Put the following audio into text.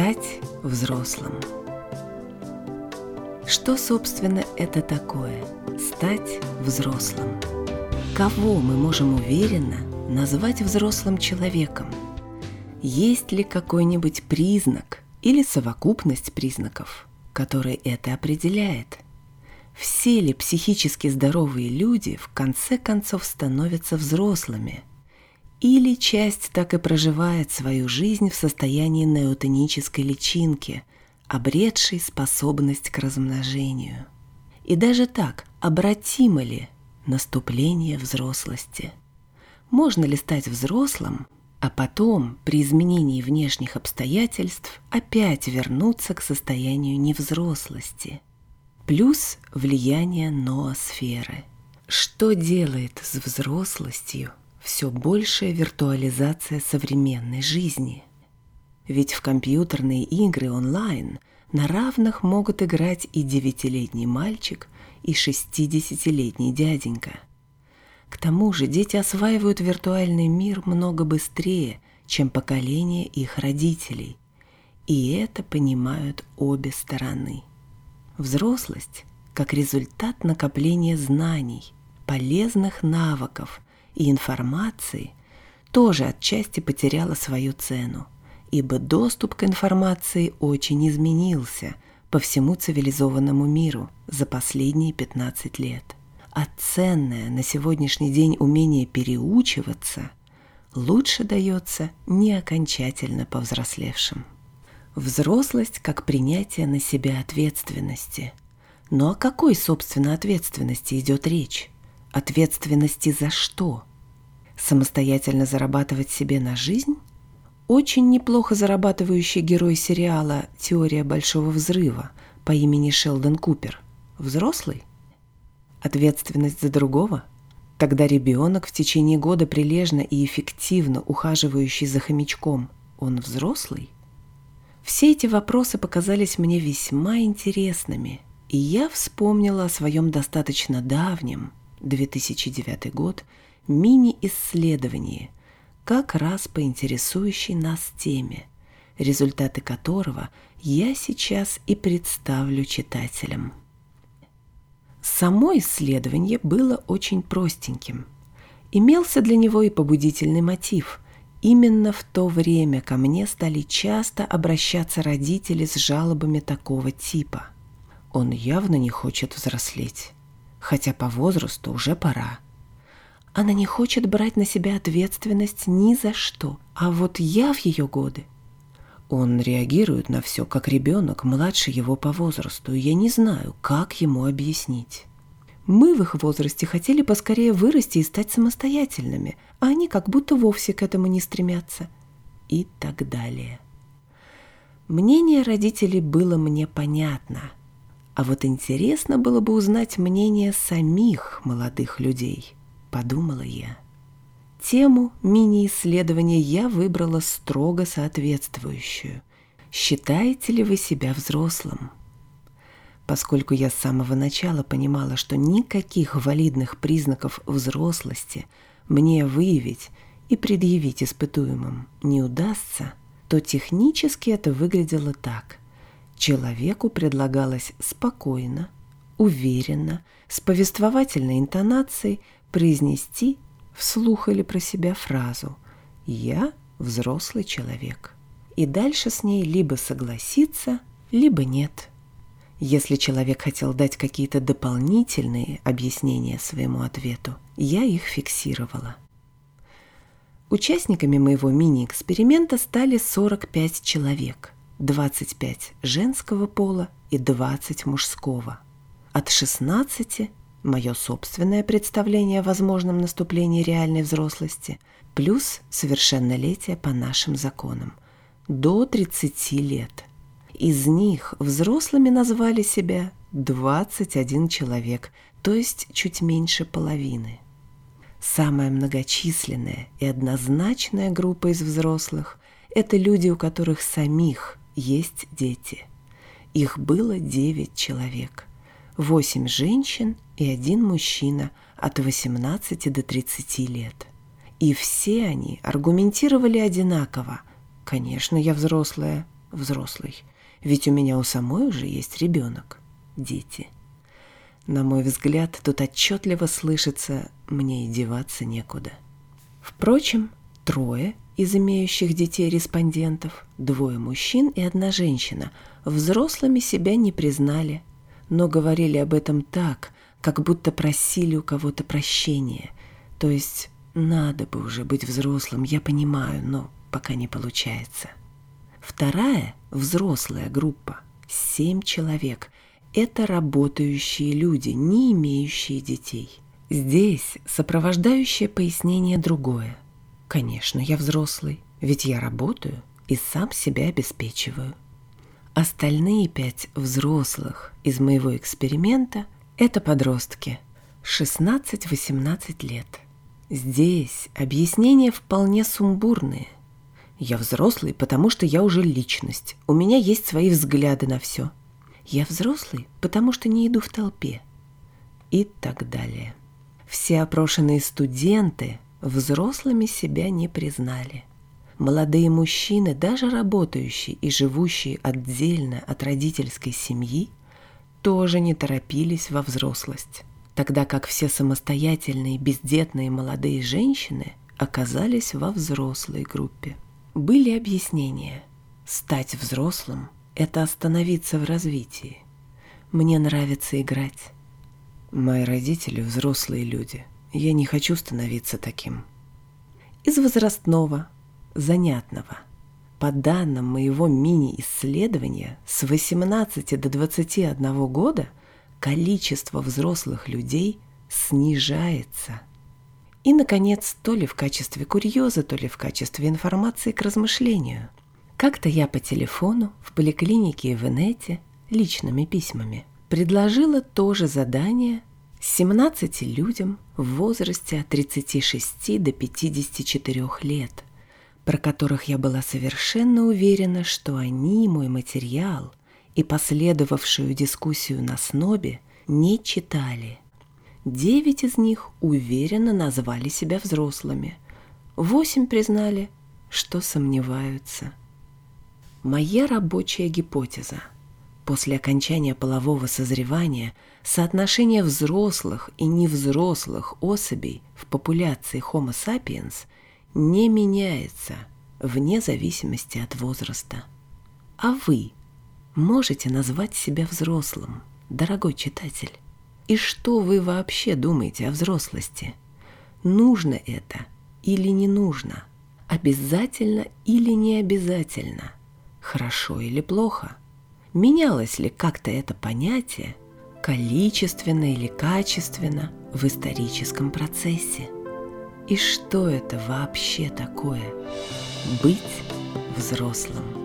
Стать взрослым. Что, собственно, это такое – стать взрослым? Кого мы можем уверенно назвать взрослым человеком? Есть ли какой-нибудь признак или совокупность признаков, который это определяет? Все ли психически здоровые люди в конце концов становятся взрослыми – или часть так и проживает свою жизнь в состоянии неотонической личинки, обретшей способность к размножению. И даже так, обратимо ли наступление взрослости? Можно ли стать взрослым, а потом, при изменении внешних обстоятельств, опять вернуться к состоянию невзрослости? Плюс влияние ноосферы. Что делает с взрослостью все большая виртуализация современной жизни. Ведь в компьютерные игры онлайн на равных могут играть и девятилетний мальчик, и шестидесятилетний дяденька. К тому же дети осваивают виртуальный мир много быстрее, чем поколение их родителей. И это понимают обе стороны. Взрослость как результат накопления знаний, полезных навыков – и информации тоже отчасти потеряла свою цену, ибо доступ к информации очень изменился по всему цивилизованному миру за последние 15 лет. А ценное на сегодняшний день умение переучиваться лучше дается не окончательно повзрослевшим. Взрослость как принятие на себя ответственности. Но о какой, собственно, ответственности идет речь? Ответственности за что? Самостоятельно зарабатывать себе на жизнь? Очень неплохо зарабатывающий герой сериала «Теория большого взрыва» по имени Шелдон Купер. Взрослый? Ответственность за другого? Тогда ребенок в течение года прилежно и эффективно ухаживающий за хомячком, он взрослый? Все эти вопросы показались мне весьма интересными, и я вспомнила о своем достаточно давнем, 2009 год, мини-исследовании, как раз по интересующей нас теме, результаты которого я сейчас и представлю читателям. Само исследование было очень простеньким. Имелся для него и побудительный мотив. Именно в то время ко мне стали часто обращаться родители с жалобами такого типа. Он явно не хочет взрослеть хотя по возрасту уже пора. Она не хочет брать на себя ответственность ни за что, а вот я в ее годы. Он реагирует на все, как ребенок, младше его по возрасту, и я не знаю, как ему объяснить. Мы в их возрасте хотели поскорее вырасти и стать самостоятельными, а они как будто вовсе к этому не стремятся. И так далее. Мнение родителей было мне понятно – а вот интересно было бы узнать мнение самих молодых людей, подумала я. Тему мини-исследования я выбрала строго соответствующую. Считаете ли вы себя взрослым? Поскольку я с самого начала понимала, что никаких валидных признаков взрослости мне выявить и предъявить испытуемым не удастся, то технически это выглядело так. Человеку предлагалось спокойно, уверенно, с повествовательной интонацией произнести вслух или про себя фразу «Я взрослый человек». И дальше с ней либо согласиться, либо нет. Если человек хотел дать какие-то дополнительные объяснения своему ответу, я их фиксировала. Участниками моего мини-эксперимента стали 45 человек – 25 женского пола и 20 мужского. От 16 – мое собственное представление о возможном наступлении реальной взрослости, плюс совершеннолетие по нашим законам, до 30 лет. Из них взрослыми назвали себя 21 человек, то есть чуть меньше половины. Самая многочисленная и однозначная группа из взрослых – это люди, у которых самих есть дети. Их было девять человек. Восемь женщин и один мужчина от 18 до 30 лет. И все они аргументировали одинаково. «Конечно, я взрослая. взрослый, ведь у меня у самой уже есть ребенок, дети. На мой взгляд, тут отчетливо слышится «мне и деваться некуда». Впрочем, трое из имеющих детей респондентов, двое мужчин и одна женщина, взрослыми себя не признали, но говорили об этом так, как будто просили у кого-то прощения. То есть надо бы уже быть взрослым, я понимаю, но пока не получается. Вторая взрослая группа, семь человек, это работающие люди, не имеющие детей. Здесь сопровождающее пояснение другое. Конечно, я взрослый, ведь я работаю и сам себя обеспечиваю. Остальные пять взрослых из моего эксперимента – это подростки, 16-18 лет. Здесь объяснения вполне сумбурные. Я взрослый, потому что я уже личность, у меня есть свои взгляды на все. Я взрослый, потому что не иду в толпе. И так далее. Все опрошенные студенты взрослыми себя не признали. Молодые мужчины, даже работающие и живущие отдельно от родительской семьи, тоже не торопились во взрослость, тогда как все самостоятельные бездетные молодые женщины оказались во взрослой группе. Были объяснения. Стать взрослым – это остановиться в развитии. Мне нравится играть. Мои родители – взрослые люди. Я не хочу становиться таким. Из возрастного – занятного. По данным моего мини-исследования, с 18 до 21 года количество взрослых людей снижается. И, наконец, то ли в качестве курьеза, то ли в качестве информации к размышлению. Как-то я по телефону в поликлинике в инете личными письмами предложила то же задание 17 людям в возрасте от 36 до 54 лет – про которых я была совершенно уверена, что они мой материал и последовавшую дискуссию на снобе не читали. Девять из них уверенно назвали себя взрослыми. Восемь признали, что сомневаются. Моя рабочая гипотеза. После окончания полового созревания соотношение взрослых и невзрослых особей в популяции Homo sapiens – не меняется вне зависимости от возраста. А вы можете назвать себя взрослым, дорогой читатель? И что вы вообще думаете о взрослости? Нужно это или не нужно? Обязательно или не обязательно? Хорошо или плохо? Менялось ли как-то это понятие, количественно или качественно, в историческом процессе? И что это вообще такое быть взрослым?